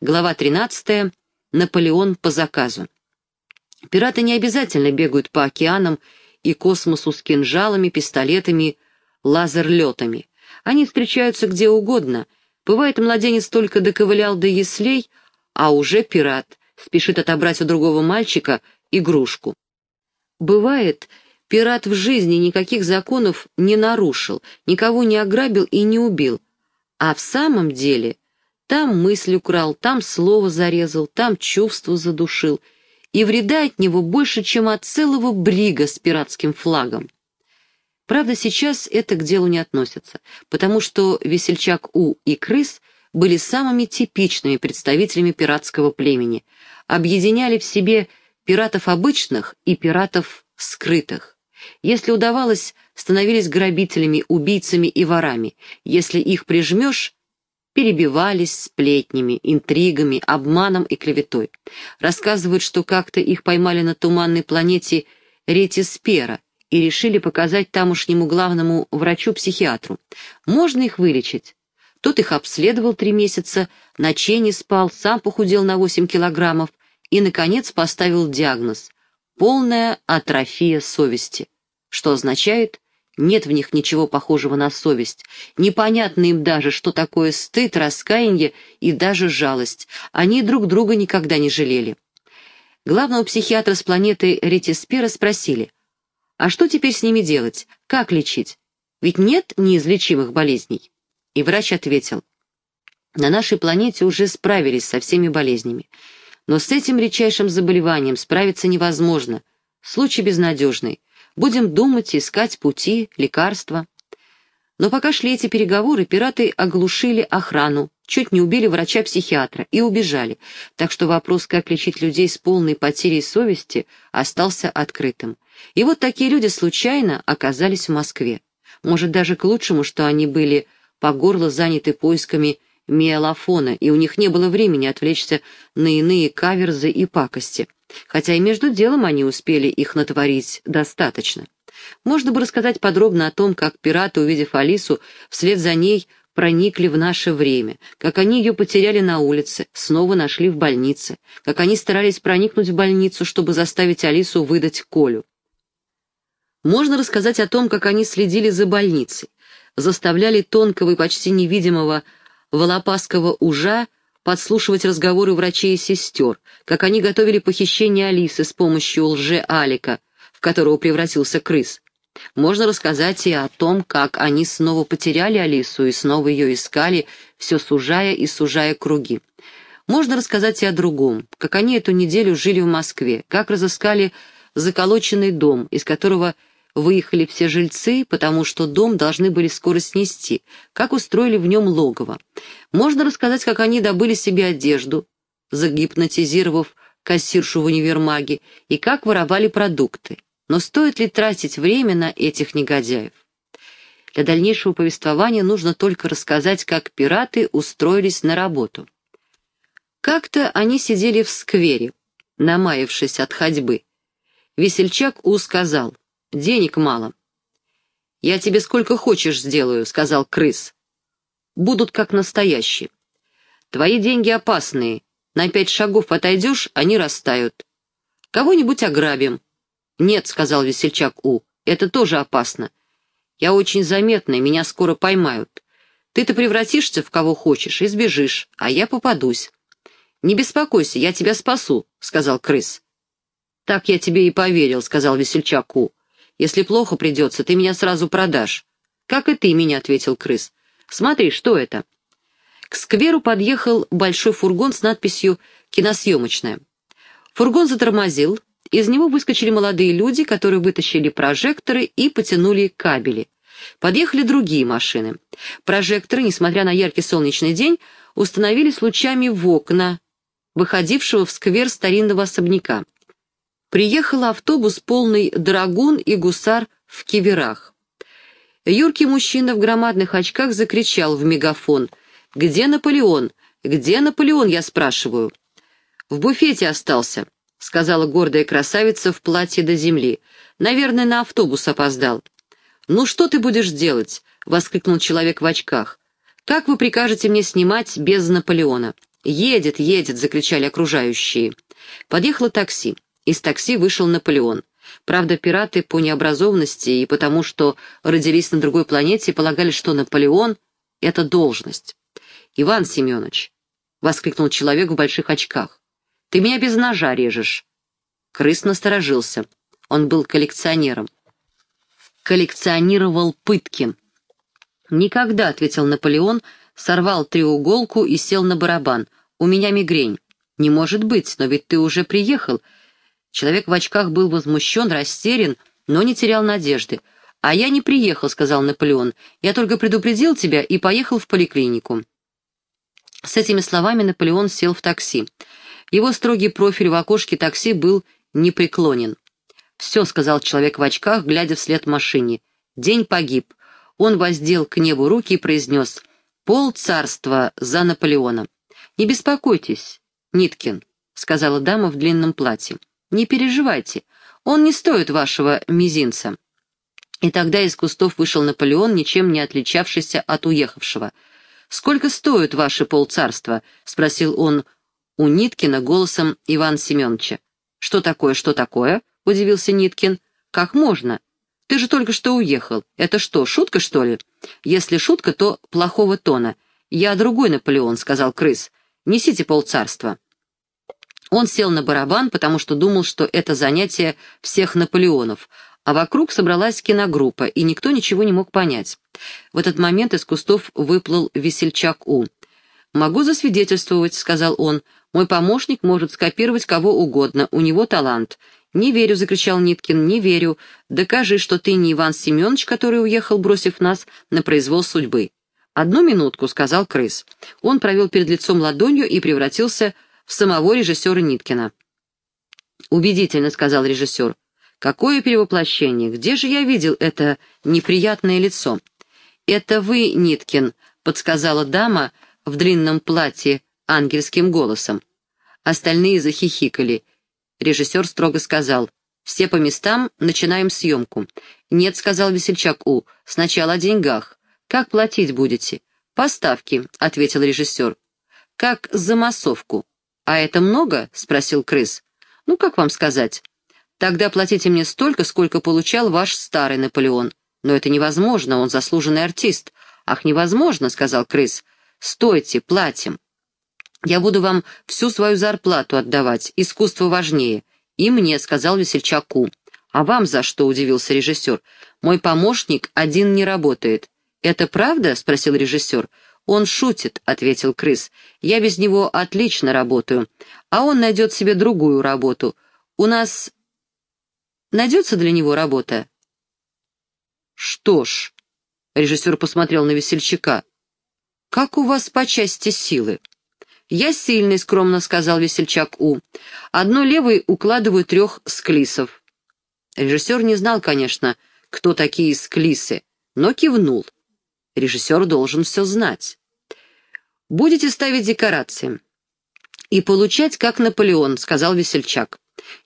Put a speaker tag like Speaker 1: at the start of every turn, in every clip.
Speaker 1: Глава 13. Наполеон по заказу. Пираты не обязательно бегают по океанам и космосу с кинжалами, пистолетами, лазерлетами. Они встречаются где угодно. Бывает, младенец только доковылял до яслей, а уже пират спешит отобрать у другого мальчика игрушку. Бывает, пират в жизни никаких законов не нарушил, никого не ограбил и не убил. А в самом деле там мысль украл, там слово зарезал, там чувство задушил, и вреда от него больше, чем от целого брига с пиратским флагом. Правда, сейчас это к делу не относится, потому что весельчак У и крыс были самыми типичными представителями пиратского племени, объединяли в себе пиратов обычных и пиратов скрытых. Если удавалось, становились грабителями, убийцами и ворами. Если их прижмешь, перебивались сплетнями, интригами, обманом и клеветой. Рассказывают, что как-то их поймали на туманной планете Ретиспера и решили показать тамошнему главному врачу-психиатру. Можно их вылечить. Тот их обследовал три месяца, ночей не спал, сам похудел на 8 килограммов и, наконец, поставил диагноз – полная атрофия совести, что означает нет в них ничего похожего на совесть. Непонятно им даже, что такое стыд, раскаяние и даже жалость. Они друг друга никогда не жалели. Главного психиатра с планеты Ретиспера спросили, а что теперь с ними делать? Как лечить? Ведь нет неизлечимых болезней. И врач ответил, на нашей планете уже справились со всеми болезнями. Но с этим редчайшим заболеванием справиться невозможно. Случай безнадежный. Будем думать, искать пути, лекарства. Но пока шли эти переговоры, пираты оглушили охрану, чуть не убили врача-психиатра и убежали, так что вопрос, как лечить людей с полной потерей совести, остался открытым. И вот такие люди случайно оказались в Москве. Может, даже к лучшему, что они были по горло заняты поисками миелофона, и у них не было времени отвлечься на иные каверзы и пакости хотя и между делом они успели их натворить достаточно. Можно бы рассказать подробно о том, как пираты, увидев Алису, вслед за ней проникли в наше время, как они ее потеряли на улице, снова нашли в больнице, как они старались проникнуть в больницу, чтобы заставить Алису выдать Колю. Можно рассказать о том, как они следили за больницей, заставляли тонкого и почти невидимого волопасского ужа подслушивать разговоры врачей и сестер, как они готовили похищение Алисы с помощью лже-Алика, в которого превратился крыс. Можно рассказать и о том, как они снова потеряли Алису и снова ее искали, все сужая и сужая круги. Можно рассказать и о другом, как они эту неделю жили в Москве, как разыскали заколоченный дом, из которого выехали все жильцы, потому что дом должны были скоро снести, как устроили в нем логово. Можно рассказать, как они добыли себе одежду, загипнотизировав кассиршу в универмаге, и как воровали продукты. Но стоит ли тратить время на этих негодяев? Для дальнейшего повествования нужно только рассказать, как пираты устроились на работу. Как-то они сидели в сквере, намаявшись от ходьбы. Весельчак У сказал — Денег мало. «Я тебе сколько хочешь сделаю», — сказал крыс. «Будут как настоящие. Твои деньги опасные. На пять шагов отойдешь, они растают. Кого-нибудь ограбим». «Нет», — сказал весельчак У, — «это тоже опасно. Я очень заметный, меня скоро поймают. Ты-то превратишься в кого хочешь и сбежишь, а я попадусь». «Не беспокойся, я тебя спасу», — сказал крыс. «Так я тебе и поверил», — сказал весельчак У. Если плохо придется, ты меня сразу продашь». «Как и ты меня», — ответил крыс. «Смотри, что это?» К скверу подъехал большой фургон с надписью «Киносъемочная». Фургон затормозил, из него выскочили молодые люди, которые вытащили прожекторы и потянули кабели. Подъехали другие машины. Прожекторы, несмотря на яркий солнечный день, установились лучами в окна, выходившего в сквер старинного особняка приехал автобус, полный драгун и гусар в киверах. Юркий мужчина в громадных очках закричал в мегафон. «Где Наполеон? Где Наполеон, я спрашиваю?» «В буфете остался», — сказала гордая красавица в платье до земли. «Наверное, на автобус опоздал». «Ну что ты будешь делать?» — воскликнул человек в очках. «Как вы прикажете мне снимать без Наполеона?» «Едет, едет!» — закричали окружающие. Подъехало такси. Из такси вышел Наполеон. Правда, пираты по необразованности и потому, что родились на другой планете, полагали, что Наполеон — это должность. «Иван Семенович!» — воскликнул человек в больших очках. «Ты меня без ножа режешь!» Крыс насторожился. Он был коллекционером. Коллекционировал пытки. «Никогда», — ответил Наполеон, сорвал треуголку и сел на барабан. «У меня мигрень». «Не может быть, но ведь ты уже приехал». Человек в очках был возмущен, растерян, но не терял надежды. «А я не приехал», — сказал Наполеон. «Я только предупредил тебя и поехал в поликлинику». С этими словами Наполеон сел в такси. Его строгий профиль в окошке такси был непреклонен. «Все», — сказал человек в очках, глядя вслед машине. «День погиб. Он воздел к небу руки и произнес «Пол царства за Наполеона». «Не беспокойтесь, Ниткин», — сказала дама в длинном платье. «Не переживайте, он не стоит вашего мизинца». И тогда из кустов вышел Наполеон, ничем не отличавшийся от уехавшего. «Сколько стоит ваше полцарства?» — спросил он у Ниткина голосом Ивана Семеновича. «Что такое, что такое?» — удивился Ниткин. «Как можно? Ты же только что уехал. Это что, шутка, что ли? Если шутка, то плохого тона. Я другой Наполеон, — сказал крыс. Несите полцарства. Он сел на барабан, потому что думал, что это занятие всех Наполеонов, а вокруг собралась киногруппа, и никто ничего не мог понять. В этот момент из кустов выплыл весельчак У. «Могу засвидетельствовать», — сказал он. «Мой помощник может скопировать кого угодно, у него талант. «Не верю», — закричал Ниткин, — «не верю. Докажи, что ты не Иван Семенович, который уехал, бросив нас на произвол судьбы». «Одну минутку», — сказал крыс. Он провел перед лицом ладонью и превратился в самого режиссера Ниткина. «Убедительно», — сказал режиссер. «Какое перевоплощение! Где же я видел это неприятное лицо?» «Это вы, Ниткин», — подсказала дама в длинном платье ангельским голосом. Остальные захихикали — Режиссер строго сказал, «Все по местам, начинаем съемку». «Нет», — сказал весельчак У, — «сначала о деньгах. Как платить будете?» «Поставки», — ответил режиссер. «Как за массовку». «А это много?» — спросил крыс. «Ну, как вам сказать?» «Тогда платите мне столько, сколько получал ваш старый Наполеон». «Но это невозможно, он заслуженный артист». «Ах, невозможно», — сказал крыс. «Стойте, платим». Я буду вам всю свою зарплату отдавать, искусство важнее. И мне, — сказал весельчаку. А вам за что, — удивился режиссер. Мой помощник один не работает. Это правда? — спросил режиссер. «Он шутит», — ответил крыс. «Я без него отлично работаю. А он найдет себе другую работу. У нас найдется для него работа?» «Что ж», — режиссер посмотрел на весельчака, — «как у вас по части силы?» «Я сильный», — скромно сказал весельчак У. «Одно левой укладываю трех склисов». Режиссер не знал, конечно, кто такие склисы, но кивнул. Режиссер должен все знать. «Будете ставить декорации». «И получать, как Наполеон», — сказал весельчак.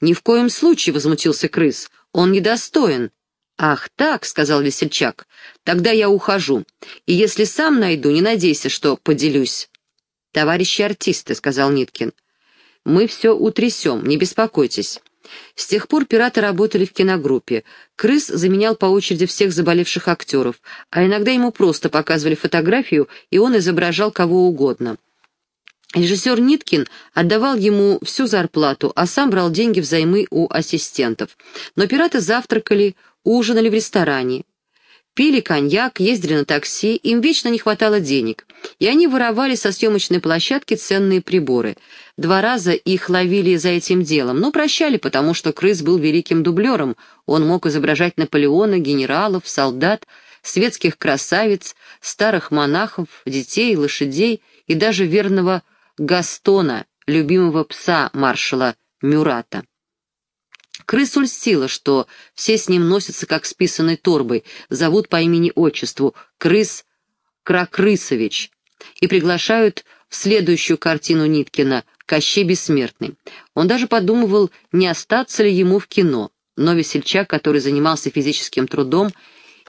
Speaker 1: «Ни в коем случае», — возмутился крыс, — «он недостоин». «Ах так», — сказал весельчак, — «тогда я ухожу, и если сам найду, не надейся, что поделюсь». «Товарищи артисты», — сказал Ниткин, — «мы все утрясем, не беспокойтесь». С тех пор пираты работали в киногруппе. Крыс заменял по очереди всех заболевших актеров, а иногда ему просто показывали фотографию, и он изображал кого угодно. Режиссер Ниткин отдавал ему всю зарплату, а сам брал деньги взаймы у ассистентов. Но пираты завтракали, ужинали в ресторане. Пили коньяк, ездили на такси, им вечно не хватало денег, и они воровали со съемочной площадки ценные приборы. Два раза их ловили за этим делом, но прощали, потому что крыс был великим дублером, он мог изображать Наполеона, генералов, солдат, светских красавиц, старых монахов, детей, лошадей и даже верного Гастона, любимого пса маршала Мюрата. Крысу льстило, что все с ним носятся как с писаной торбой, зовут по имени-отчеству Крыс Кракрысович и приглашают в следующую картину Ниткина «Кощей бессмертный». Он даже подумывал, не остаться ли ему в кино, но весельчак, который занимался физическим трудом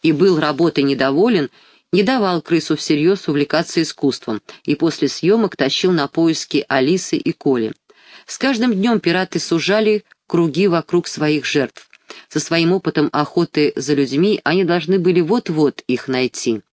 Speaker 1: и был работой недоволен, не давал крысу всерьез увлекаться искусством и после съемок тащил на поиски Алисы и Коли. С каждым днем пираты сужали круги вокруг своих жертв. Со своим опытом охоты за людьми они должны были вот-вот их найти.